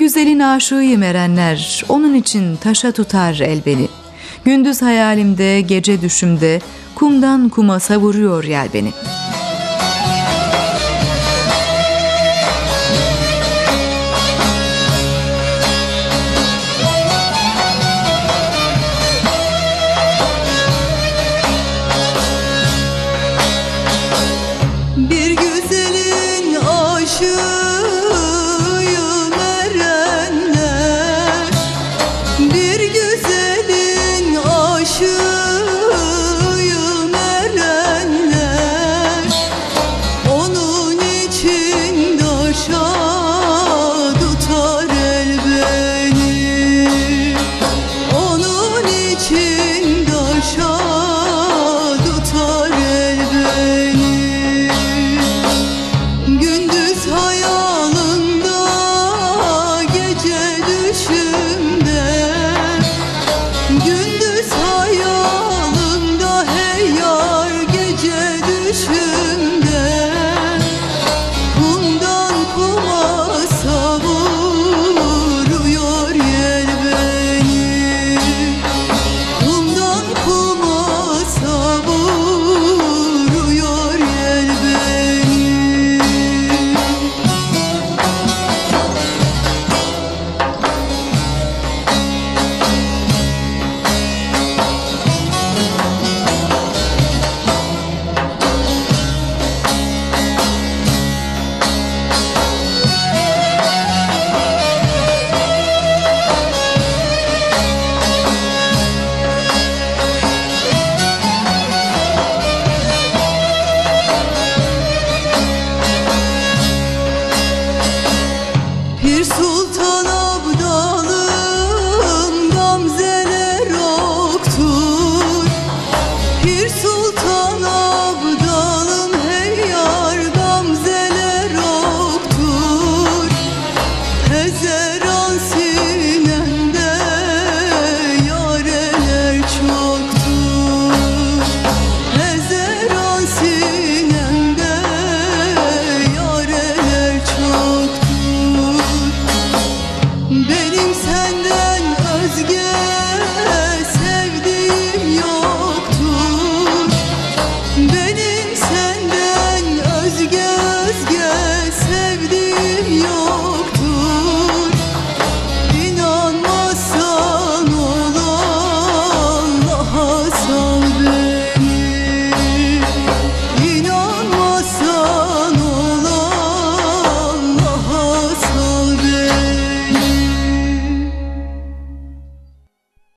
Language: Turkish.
güzelin aşığıyım erenler, onun için taşa tutar el beni. Gündüz hayalimde, gece düşümde, kumdan kuma savuruyor yel beni.''